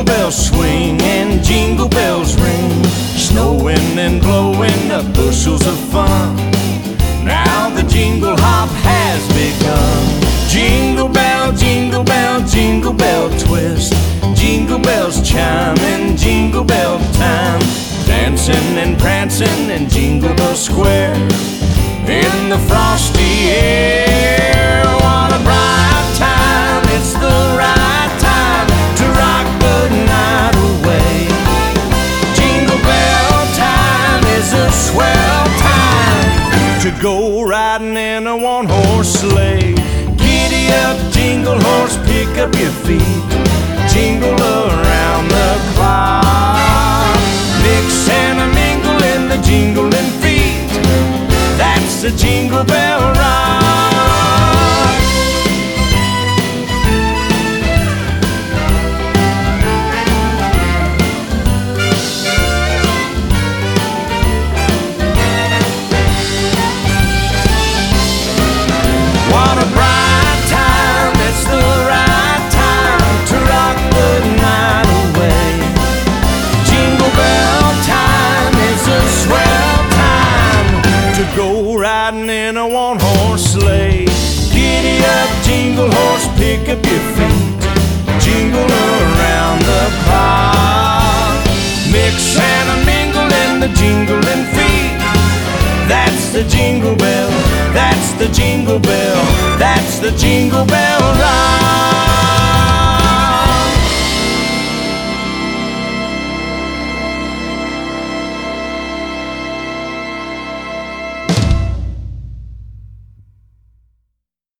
Jingle bells swing and jingle bells ring. Snowing and blowing the bushels of fun. Now the jingle hop has begun. Jingle bell, jingle bell, jingle bell twist. Jingle bells chime in jingle bell time. Dancing and prancing in Jingle Bell Square. In the frosty air. Go riding in a one horse sleigh. Giddy up, jingle horse, pick up your feet. The jingling feet. That's the jingle bell, that's the jingle bell, that's the jingle bell rock.